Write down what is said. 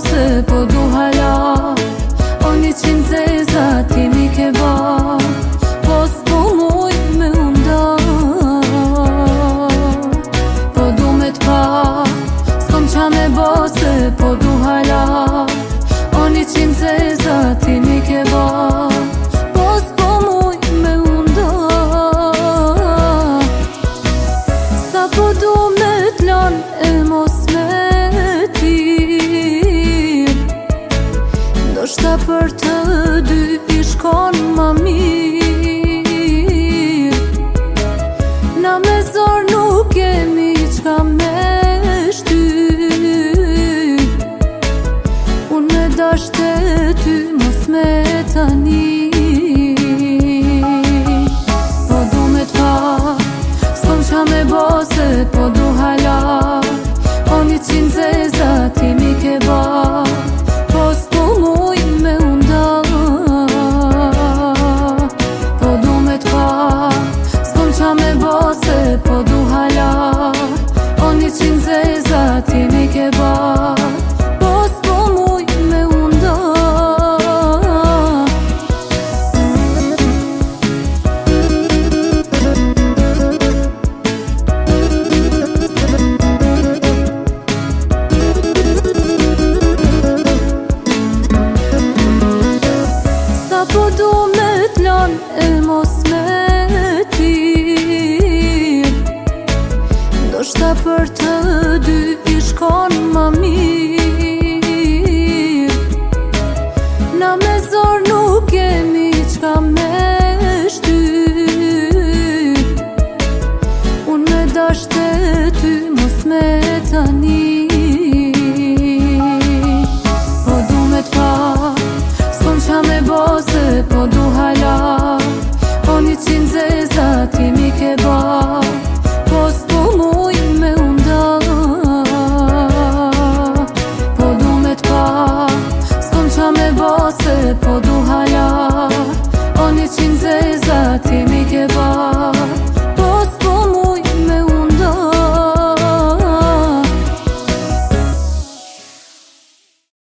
Se po duha la O një qimë të e zatimik e ba Po s'po muj me unda Po du me t'pa S'kom qa me ba Se po duha la O një qimë t'e zatimik e ba Po s'po muj Sa po du me t'lan e mos për të dy ishkon më mirë Na me zorë nuk kemi qka me shtyrë Unë me dashte ty mos me tani Po du me të pa, s'pom qa me bose Po du halat, po një qinë zezat, ti mi ke bërë mos me ti Do shta për të dy ishkon më mirë